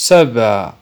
سبع.